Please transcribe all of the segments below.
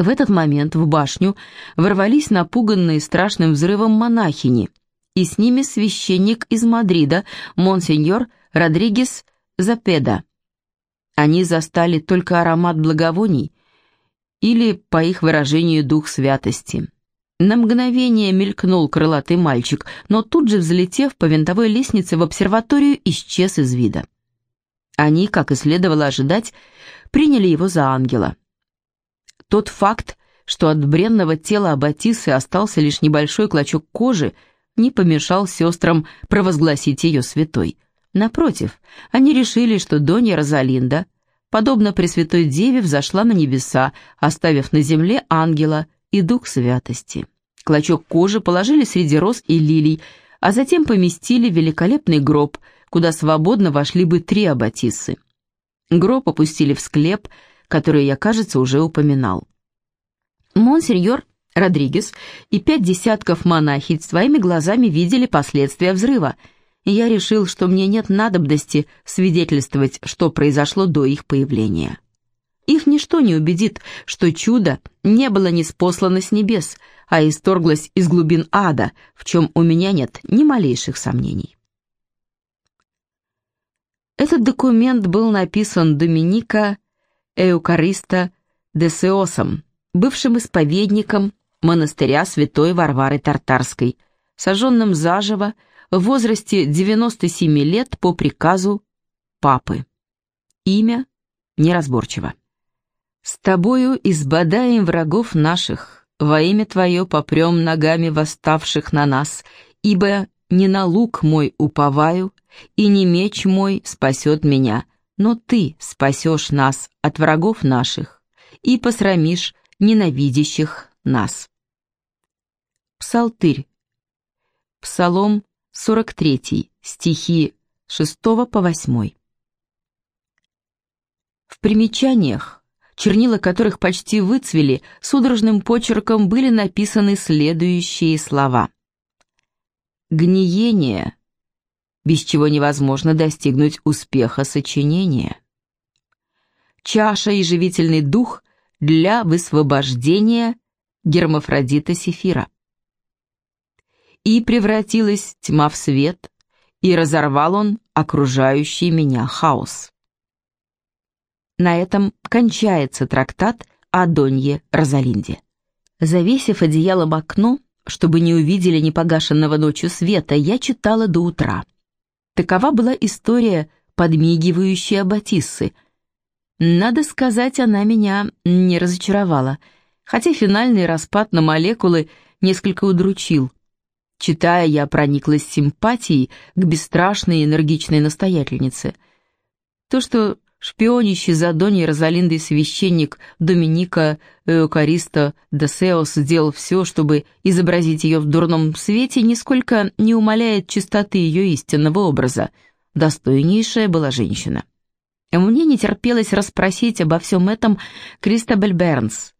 В этот момент в башню ворвались напуганные страшным взрывом монахини, и с ними священник из Мадрида, монсеньор Родригес Запеда. Они застали только аромат благовоний или, по их выражению, дух святости. На мгновение мелькнул крылатый мальчик, но тут же, взлетев по винтовой лестнице в обсерваторию, исчез из вида. Они, как и следовало ожидать, приняли его за ангела. Тот факт, что от бренного тела Аббатисы остался лишь небольшой клочок кожи, не помешал сестрам провозгласить ее святой. Напротив, они решили, что Донья Розалинда, подобно Пресвятой Деве, взошла на небеса, оставив на земле ангела и дух святости. Клочок кожи положили среди роз и лилий, а затем поместили в великолепный гроб, куда свободно вошли бы три аббатисы. Гроб опустили в склеп, который я, кажется, уже упоминал. Монсеньор Родригес и пять десятков монахиц своими глазами видели последствия взрыва, я решил, что мне нет надобности свидетельствовать, что произошло до их появления. Их ничто не убедит, что чудо не было неспослано с небес, а исторглось из глубин ада, в чем у меня нет ни малейших сомнений. Этот документ был написан Доминика Эукариста Десеосом, бывшим исповедником монастыря святой Варвары Тартарской, сожженным заживо в возрасте 97 лет по приказу папы. Имя неразборчиво. «С тобою избадаем врагов наших, во имя Твое попрем ногами восставших на нас, ибо не на лук мой уповаю, и не меч мой спасет меня, но Ты спасешь нас от врагов наших и посрамишь ненавидящих нас. Псалтырь. Псалом 43, стихи 6 по 8. В примечаниях, чернила которых почти выцвели, судорожным почерком были написаны следующие слова. «Гниение, без чего невозможно достигнуть успеха сочинения. Чаша и живительный дух для высвобождения гермафродита Сефира. И превратилась тьма в свет, и разорвал он окружающий меня хаос. На этом кончается трактат о Донье Розалинде. Завесив одеялом окно, чтобы не увидели непогашенного ночью света, я читала до утра. Такова была история подмигивающей Аббатиссы. Надо сказать, она меня не разочаровала, хотя финальный распад на молекулы несколько удручил. Читая, я прониклась симпатией к бесстрашной и энергичной настоятельнице. То, что Шпионящий за Доней Розалиндой священник Доминика Эукариста де Сеос сделал все, чтобы изобразить ее в дурном свете, нисколько не умаляет чистоты ее истинного образа. Достойнейшая была женщина. Мне не терпелось расспросить обо всем этом Кристабель Бернс.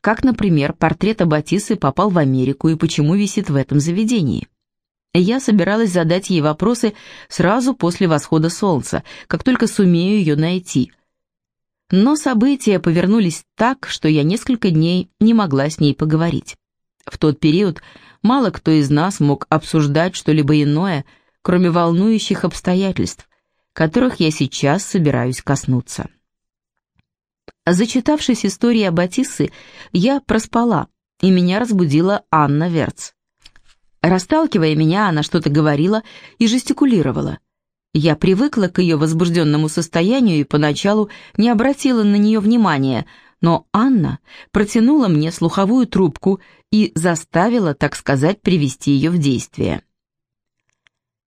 Как, например, портрет Аббатисы попал в Америку и почему висит в этом заведении. Я собиралась задать ей вопросы сразу после восхода солнца, как только сумею ее найти. Но события повернулись так, что я несколько дней не могла с ней поговорить. В тот период мало кто из нас мог обсуждать что-либо иное, кроме волнующих обстоятельств, которых я сейчас собираюсь коснуться. Зачитавшись истории об Атиссы, я проспала, и меня разбудила Анна Верц. Расталкивая меня, она что-то говорила и жестикулировала. Я привыкла к ее возбужденному состоянию и поначалу не обратила на нее внимания, но Анна протянула мне слуховую трубку и заставила, так сказать, привести ее в действие.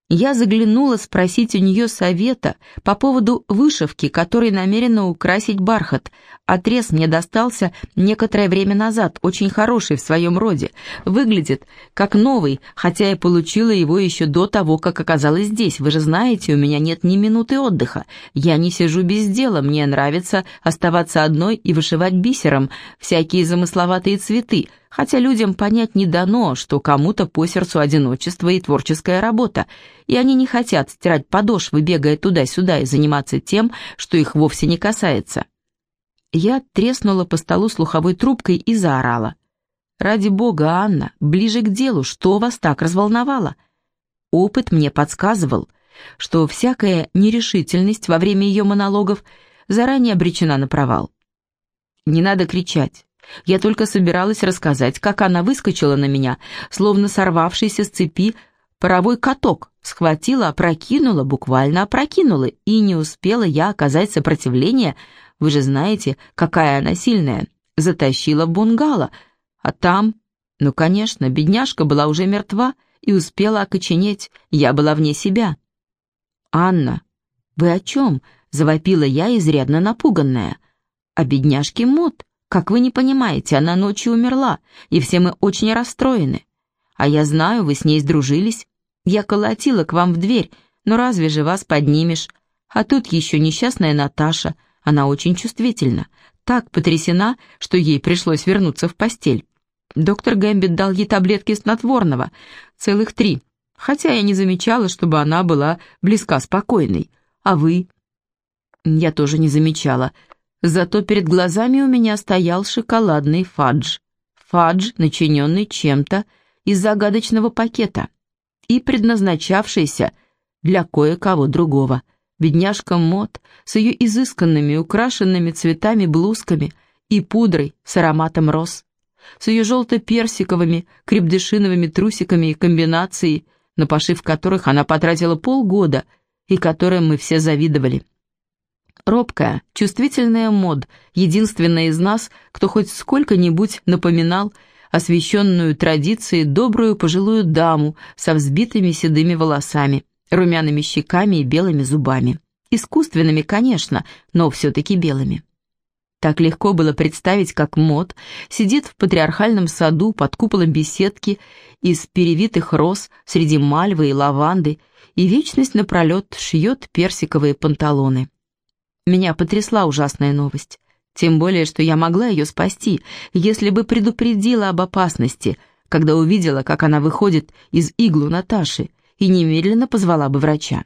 Я заглянула спросить у нее совета по поводу вышивки, которой намерена украсить бархат. Отрез мне достался некоторое время назад, очень хороший в своем роде. Выглядит как новый, хотя я получила его еще до того, как оказалась здесь. Вы же знаете, у меня нет ни минуты отдыха. Я не сижу без дела, мне нравится оставаться одной и вышивать бисером всякие замысловатые цветы — хотя людям понять не дано, что кому-то по сердцу одиночество и творческая работа, и они не хотят стирать подошвы, бегая туда-сюда и заниматься тем, что их вовсе не касается. Я треснула по столу слуховой трубкой и заорала. «Ради бога, Анна, ближе к делу, что вас так разволновало?» Опыт мне подсказывал, что всякая нерешительность во время ее монологов заранее обречена на провал. «Не надо кричать. Я только собиралась рассказать, как она выскочила на меня, словно сорвавшийся с цепи паровой каток, схватила, опрокинула, буквально опрокинула, и не успела я оказать сопротивление, вы же знаете, какая она сильная, затащила в бунгало, а там, ну, конечно, бедняжка была уже мертва и успела окоченеть, я была вне себя. «Анна, вы о чем?» — завопила я, изрядно напуганная. «О бедняжке Мот. Как вы не понимаете, она ночью умерла, и все мы очень расстроены. А я знаю, вы с ней сдружились. Я колотила к вам в дверь, но разве же вас поднимешь? А тут еще несчастная Наташа, она очень чувствительна, так потрясена, что ей пришлось вернуться в постель. Доктор Гэмбит дал ей таблетки снотворного, целых три, хотя я не замечала, чтобы она была близка спокойной. А вы? Я тоже не замечала. Зато перед глазами у меня стоял шоколадный фадж. Фадж, начиненный чем-то из загадочного пакета и предназначавшийся для кое-кого другого. Бедняжка Мот с ее изысканными, украшенными цветами блузками и пудрой с ароматом роз, с ее желто-персиковыми, крепдышиновыми трусиками и комбинацией, на пошив которых она потратила полгода и которым мы все завидовали. Робкая, чувствительная мод, единственная из нас, кто хоть сколько-нибудь напоминал освященную традицией добрую пожилую даму со взбитыми седыми волосами, румяными щеками и белыми зубами. Искусственными, конечно, но все-таки белыми. Так легко было представить, как Мод сидит в патриархальном саду под куполом беседки из перевитых роз среди мальвы и лаванды и вечность напролет шьет персиковые панталоны. Меня потрясла ужасная новость. Тем более, что я могла ее спасти, если бы предупредила об опасности, когда увидела, как она выходит из иглу Наташи, и немедленно позвала бы врача.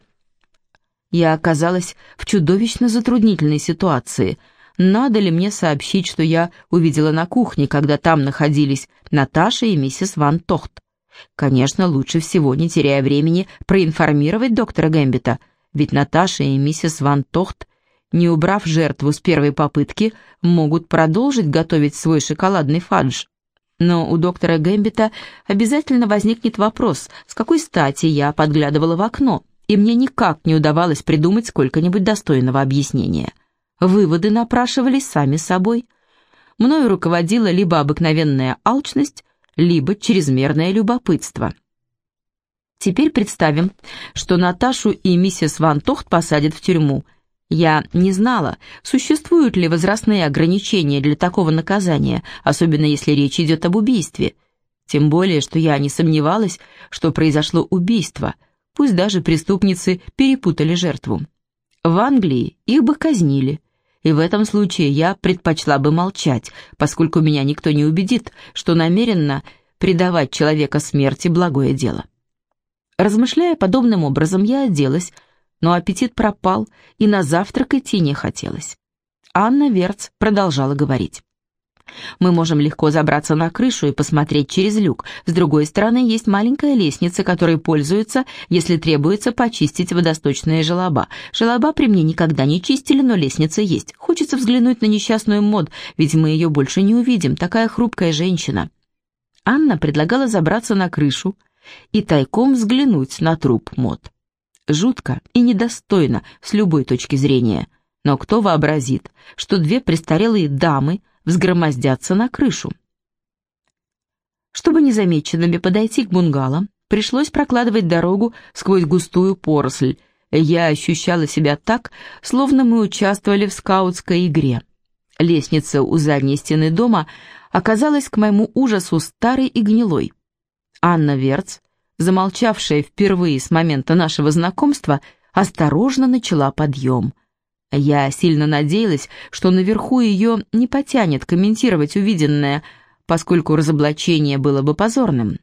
Я оказалась в чудовищно затруднительной ситуации – надо ли мне сообщить, что я увидела на кухне, когда там находились Наташа и миссис Ван Тохт. Конечно, лучше всего, не теряя времени, проинформировать доктора Гэмбита, ведь Наташа и миссис Ван Тохт, не убрав жертву с первой попытки, могут продолжить готовить свой шоколадный фадж. Но у доктора Гэмбита обязательно возникнет вопрос, с какой стати я подглядывала в окно, и мне никак не удавалось придумать сколько-нибудь достойного объяснения. Выводы напрашивались сами собой. Мною руководила либо обыкновенная алчность, либо чрезмерное любопытство. Теперь представим, что Наташу и миссис Ван Тохт посадят в тюрьму. Я не знала, существуют ли возрастные ограничения для такого наказания, особенно если речь идет об убийстве. Тем более, что я не сомневалась, что произошло убийство, пусть даже преступницы перепутали жертву. В Англии их бы казнили, и в этом случае я предпочла бы молчать, поскольку меня никто не убедит, что намеренно предавать человека смерти благое дело. Размышляя подобным образом, я оделась, но аппетит пропал, и на завтрак идти не хотелось. Анна Верц продолжала говорить. Мы можем легко забраться на крышу и посмотреть через люк. С другой стороны, есть маленькая лестница, которой пользуются, если требуется почистить водосточные желоба. Желоба при мне никогда не чистили, но лестница есть. Хочется взглянуть на несчастную мод, ведь мы ее больше не увидим, такая хрупкая женщина. Анна предлагала забраться на крышу и тайком взглянуть на труп мод. Жутко и недостойно с любой точки зрения. Но кто вообразит, что две престарелые дамы взгромоздятся на крышу. Чтобы незамеченными подойти к бунгало, пришлось прокладывать дорогу сквозь густую поросль. Я ощущала себя так, словно мы участвовали в скаутской игре. Лестница у задней стены дома оказалась к моему ужасу старой и гнилой. Анна Верц, замолчавшая впервые с момента нашего знакомства, осторожно начала подъем. Я сильно надеялась, что наверху ее не потянет комментировать увиденное, поскольку разоблачение было бы позорным.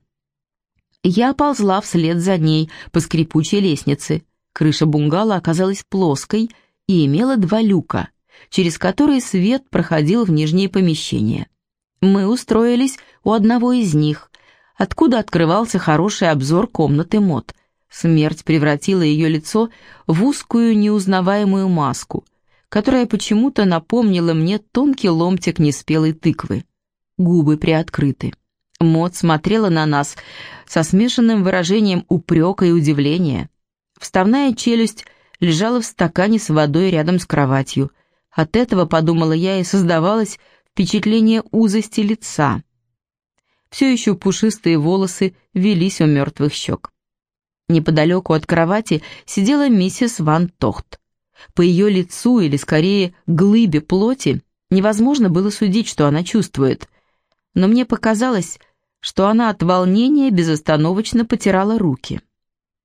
Я ползла вслед за ней по скрипучей лестнице. Крыша бунгало оказалась плоской и имела два люка. через которые свет проходил в нижние помещения. Мы устроились у одного из них, откуда открывался хороший обзор комнаты мод. Смерть превратила ее лицо в узкую неузнаваемую маску, которая почему-то напомнила мне тонкий ломтик неспелой тыквы. Губы приоткрыты. Мод смотрела на нас со смешанным выражением упрека и удивления. Вставная челюсть лежала в стакане с водой рядом с кроватью. От этого, подумала я, и создавалось впечатление узости лица. Все еще пушистые волосы велись у мертвых щек. Неподалеку от кровати сидела миссис Ван Тохт. По ее лицу, или скорее глыбе плоти, невозможно было судить, что она чувствует. Но мне показалось, что она от волнения безостановочно потирала руки.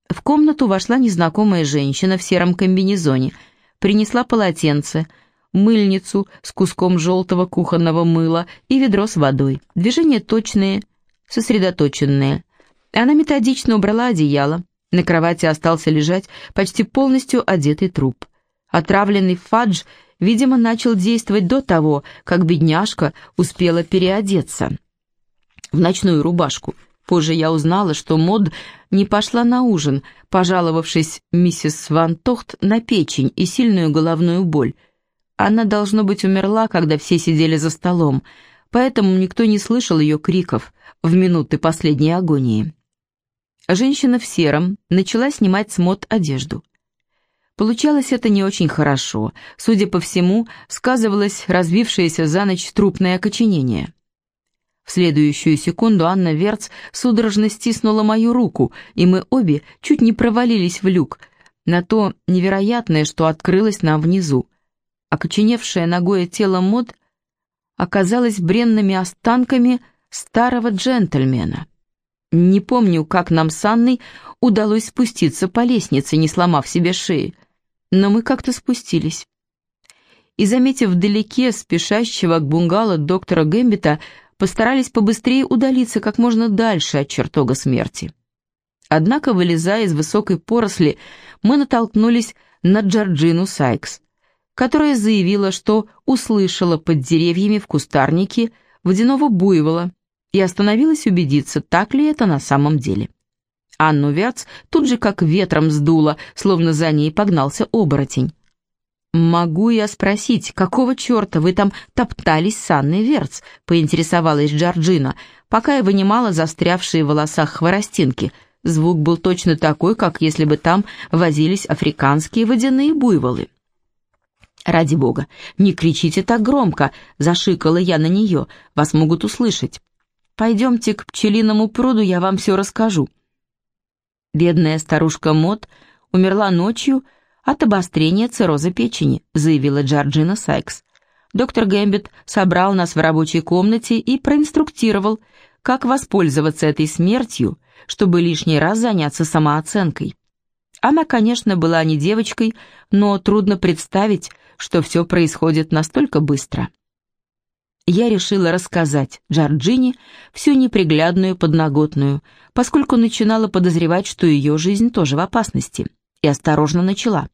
В комнату вошла незнакомая женщина в сером комбинезоне, принесла полотенце, мыльницу с куском желтого кухонного мыла и ведро с водой. Движения точные, сосредоточенные. Она методично убрала одеяло. На кровати остался лежать почти полностью одетый труп. Отравленный фадж, видимо, начал действовать до того, как бедняжка успела переодеться в ночную рубашку. Позже я узнала, что Мод не пошла на ужин, пожаловавшись миссис Ван Тохт на печень и сильную головную боль. Она, должно быть, умерла, когда все сидели за столом, поэтому никто не слышал ее криков в минуты последней агонии. Женщина в сером начала снимать с Мод одежду. Получалось это не очень хорошо. Судя по всему, сказывалось развившееся за ночь трупное окоченение. В следующую секунду Анна Верц судорожно стиснула мою руку, и мы обе чуть не провалились в люк, на то невероятное, что открылось нам внизу. Окоченевшее ногое тело Мод оказалось бренными останками старого джентльмена. Не помню, как нам с Анной удалось спуститься по лестнице, не сломав себе шеи, но мы как-то спустились. И, заметив вдалеке спешащего к бунгало доктора Гэмбита, постарались побыстрее удалиться как можно дальше от чертога смерти. Однако, вылезая из высокой поросли, мы натолкнулись на Джорджину Сайкс, которая заявила, что услышала под деревьями в кустарнике водяного буйвола и остановилась убедиться, так ли это на самом деле. Анну Верц тут же как ветром сдуло, словно за ней погнался оборотень. «Могу я спросить, какого черта вы там топтались с Анной Верц?» — поинтересовалась Джорджина, пока я вынимала застрявшие в волосах хворостинки. Звук был точно такой, как если бы там возились африканские водяные буйволы. «Ради бога, не кричите так громко!» — зашикала я на нее. «Вас могут услышать. Пойдемте к пчелиному пруду, я вам все расскажу». Бедная старушка Мот умерла ночью, — от обострения цирроза печени», — заявила Джорджина Сайкс. Доктор Гэмбит собрал нас в рабочей комнате и проинструктировал, как воспользоваться этой смертью, чтобы лишний раз заняться самооценкой. Она, конечно, была не девочкой, но трудно представить, что все происходит настолько быстро. Я решила рассказать Джорджине всю неприглядную подноготную, поскольку начинала подозревать, что ее жизнь тоже в опасности и осторожно начала.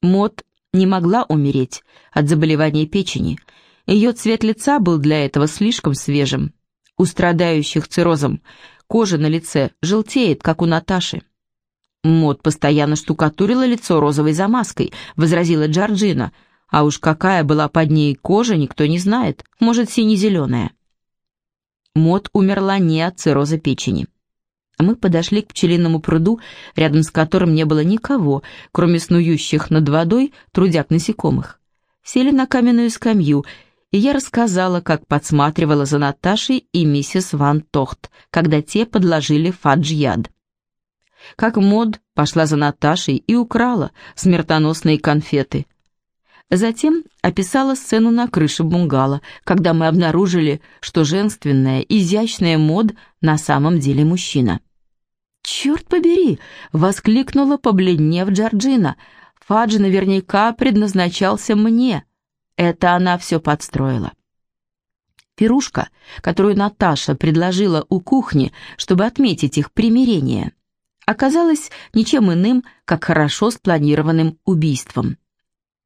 Мод не могла умереть от заболевания печени. Ее цвет лица был для этого слишком свежим. У страдающих циррозом кожа на лице желтеет, как у Наташи. Мод постоянно штукатурила лицо розовой замазкой, возразила Джорджина, а уж какая была под ней кожа, никто не знает, может, сине-зеленая. Мод умерла не от цирроза печени. Мы подошли к пчелиному пруду, рядом с которым не было никого, кроме снующих над водой трудяк насекомых. Сели на каменную скамью, и я рассказала, как подсматривала за Наташей и миссис Ван Тохт, когда те подложили фадж-яд. Как Мод пошла за Наташей и украла смертоносные конфеты. Затем описала сцену на крыше бунгало, когда мы обнаружили, что женственная, изящная Мод на самом деле мужчина. «Черт побери!» — воскликнула, побледнев Джорджина. «Фадж наверняка предназначался мне. Это она все подстроила». Пирушка, которую Наташа предложила у кухни, чтобы отметить их примирение, оказалась ничем иным, как хорошо спланированным убийством.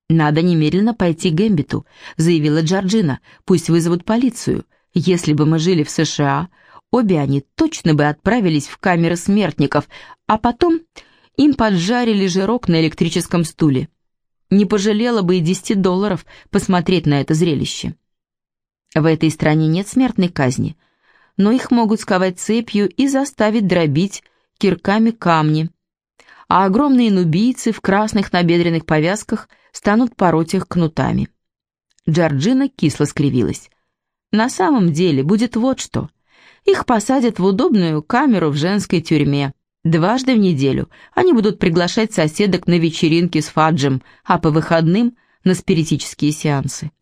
«Надо немедленно пойти к Гэмбиту», — заявила Джорджина. «Пусть вызовут полицию. Если бы мы жили в США, обе они точно бы отправились в камеры смертников, а потом им поджарили жирок на электрическом стуле. Не пожалела бы и десяти долларов посмотреть на это зрелище. В этой стране нет смертной казни, но их могут сковать цепью и заставить дробить кирками камни, а огромные нубийцы в красных набедренных повязках станут пороть их кнутами. Джорджина кисло скривилась. На самом деле будет вот что. Их посадят в удобную камеру в женской тюрьме. Дважды в неделю они будут приглашать соседок на вечеринки с фаджем, а по выходным – на спиритические сеансы.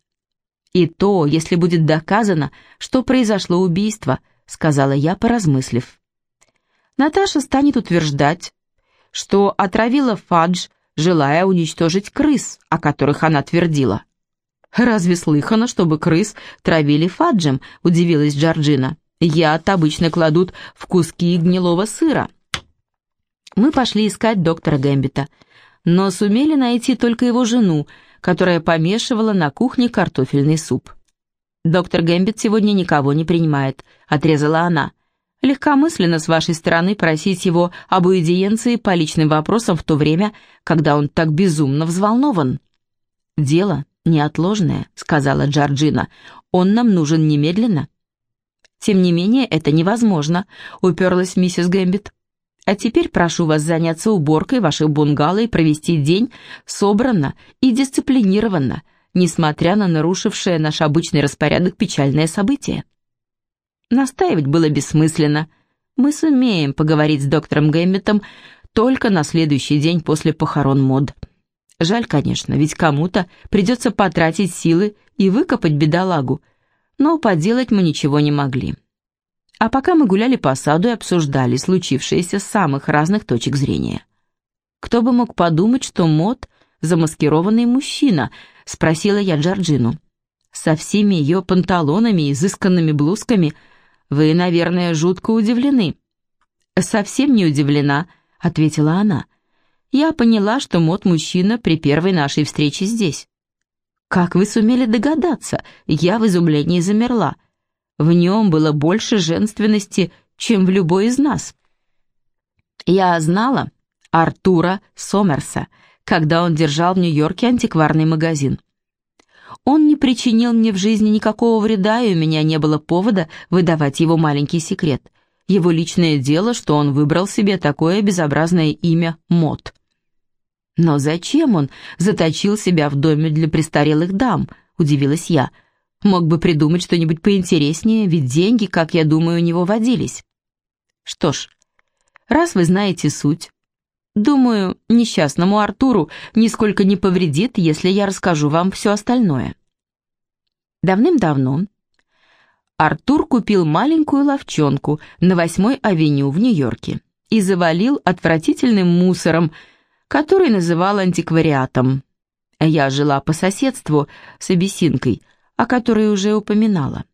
«И то, если будет доказано, что произошло убийство», — сказала я, поразмыслив. Наташа станет утверждать, что отравила Фадж, желая уничтожить крыс, о которых она твердила. «Разве слыхано, чтобы крыс травили Фаджем?» — удивилась Джорджина. «Яд обычно кладут в куски гнилого сыра». Мы пошли искать доктора Гэмбита, но сумели найти только его жену, которая помешивала на кухне картофельный суп. «Доктор Гэмбит сегодня никого не принимает», — отрезала она. Легкомысленно с вашей стороны просить его об уидиенции по личным вопросам в то время, когда он так безумно взволнован. «Дело неотложное», — сказала Джорджина. «Он нам нужен немедленно». «Тем не менее, это невозможно», — уперлась миссис Гэмбит. «А теперь прошу вас заняться уборкой ваших бунгало и провести день собранно и дисциплинированно, несмотря на нарушившее наш обычный распорядок печальное событие». Настаивать было бессмысленно. Мы сумеем поговорить с доктором Гэмметом только на следующий день после похорон мод. Жаль, конечно, ведь кому-то придется потратить силы и выкопать бедолагу, но поделать мы ничего не могли. А пока мы гуляли по саду и обсуждали случившееся с самых разных точек зрения. «Кто бы мог подумать, что мод — замаскированный мужчина?» — спросила я Джорджину. Со всеми ее панталонами и изысканными блузками — вы, наверное, жутко удивлены». «Совсем не удивлена», — ответила она. «Я поняла, что мод мужчина при первой нашей встрече здесь». «Как вы сумели догадаться?» Я в изумлении замерла. В нем было больше женственности, чем в любой из нас. Я знала Артура Сомерса, когда он держал в Нью-Йорке антикварный магазин. Он не причинил мне в жизни никакого вреда, и у меня не было повода выдавать его маленький секрет. Его личное дело, что он выбрал себе такое безобразное имя Мот. Но зачем он заточил себя в доме для престарелых дам, удивилась я. Мог бы придумать что-нибудь поинтереснее, ведь деньги, как я думаю, у него водились. Что ж, раз вы знаете суть, Думаю, несчастному Артуру нисколько не повредит, если я расскажу вам все остальное. Давным-давно Артур купил маленькую ловчонку на 8-й авеню в Нью-Йорке и завалил отвратительным мусором, который называл антиквариатом. Я жила по соседству с абиссинкой, о которой уже упоминала.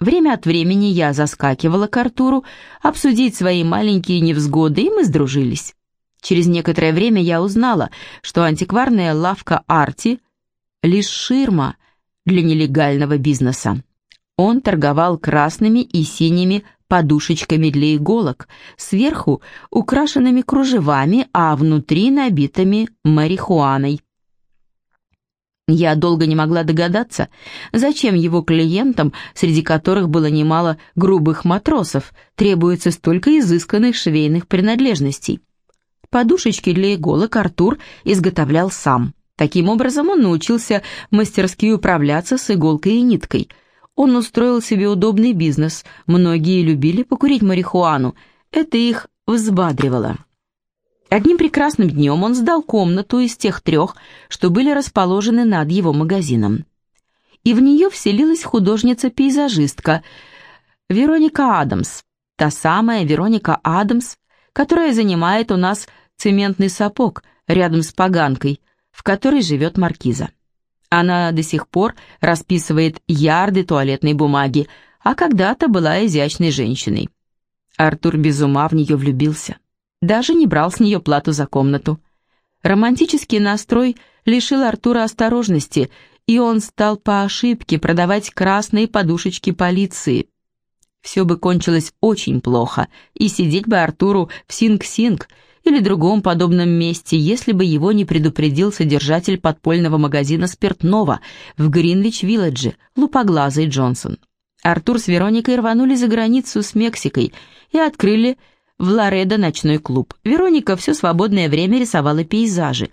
Время от времени я заскакивала к Артуру обсудить свои маленькие невзгоды, и мы сдружились. Через некоторое время я узнала, что антикварная лавка Арти — лишь ширма для нелегального бизнеса. Он торговал красными и синими подушечками для иголок, сверху украшенными кружевами, а внутри набитыми марихуаной. Я долго не могла догадаться, зачем его клиентам, среди которых было немало грубых матросов, требуется столько изысканных швейных принадлежностей. Подушечки для иголок Артур изготовлял сам. Таким образом он научился мастерски управляться с иголкой и ниткой. Он устроил себе удобный бизнес. Многие любили покурить марихуану. Это их взбадривало. Одним прекрасным днем он сдал комнату из тех трех, что были расположены над его магазином. И в нее вселилась художница-пейзажистка Вероника Адамс. Та самая Вероника Адамс, которая занимает у нас цементный сапог рядом с поганкой, в которой живет маркиза. Она до сих пор расписывает ярды туалетной бумаги, а когда-то была изящной женщиной. Артур без ума в нее влюбился. Даже не брал с нее плату за комнату. Романтический настрой лишил Артура осторожности, и он стал по ошибке продавать красные подушечки полиции. Все бы кончилось очень плохо, и сидеть бы Артуру в Синг-Синг или другом подобном месте, если бы его не предупредил содержатель подпольного магазина спиртного в Гринвич-Вилледже, лупоглазый Джонсон. Артур с Вероникой рванули за границу с Мексикой и открыли в Лоредо ночной клуб. Вероника все свободное время рисовала пейзажи,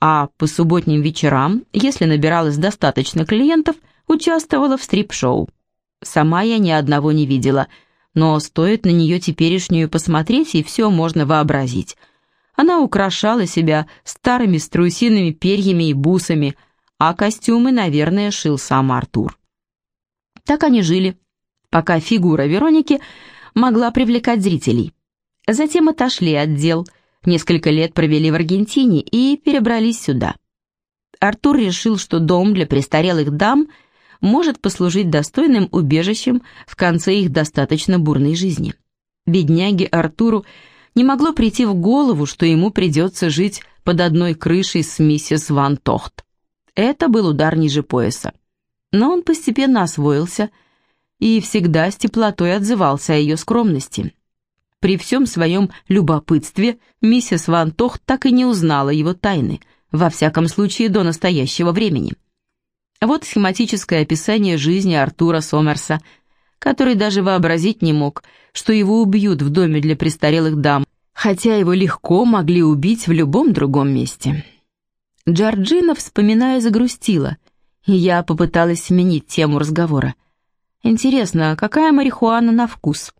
а по субботним вечерам, если набиралось достаточно клиентов, участвовала в стрип-шоу. Сама я ни одного не видела, но стоит на нее теперешнюю посмотреть, и все можно вообразить. Она украшала себя старыми страусиными перьями и бусами, а костюмы, наверное, шил сам Артур. Так они жили, пока фигура Вероники могла привлекать зрителей. Затем отошли от дел, несколько лет провели в Аргентине и перебрались сюда. Артур решил, что дом для престарелых дам может послужить достойным убежищем в конце их достаточно бурной жизни. Бедняге Артуру не могло прийти в голову, что ему придется жить под одной крышей с миссис Ван Тохт. Это был удар ниже пояса. Но он постепенно освоился и всегда с теплотой отзывался о ее скромности. При всем своем любопытстве миссис Ван Тох так и не узнала его тайны, во всяком случае до настоящего времени. Вот схематическое описание жизни Артура Сомерса, который даже вообразить не мог, что его убьют в доме для престарелых дам, хотя его легко могли убить в любом другом месте. Джорджина, вспоминая, загрустила, и я попыталась сменить тему разговора. Интересно, какая марихуана на вкус?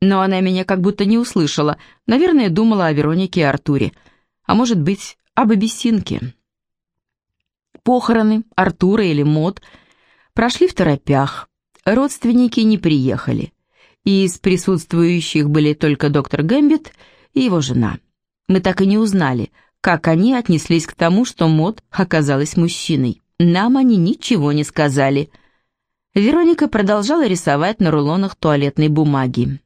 Но она меня как будто не услышала. Наверное, думала о Веронике и Артуре. А может быть, об абиссинке. Похороны Артура или Мод прошли в торопях. Родственники не приехали. И из присутствующих были только доктор Гэмбит и его жена. Мы так и не узнали, как они отнеслись к тому, что Мод оказалась мужчиной. Нам они ничего не сказали. Вероника продолжала рисовать на рулонах туалетной бумаги.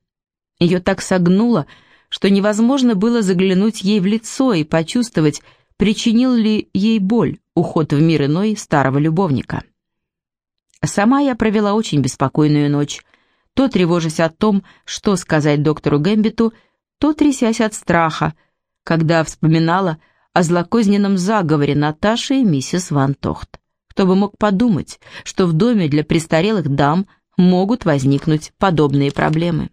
Ее так согнуло, что невозможно было заглянуть ей в лицо и почувствовать, причинил ли ей боль уход в мир иной старого любовника. Сама я провела очень беспокойную ночь, то тревожась о том, что сказать доктору Гэмбиту, то трясясь от страха, когда вспоминала о злокозненном заговоре Наташи и миссис Ван Тохт. Кто бы мог подумать, что в доме для престарелых дам могут возникнуть подобные проблемы.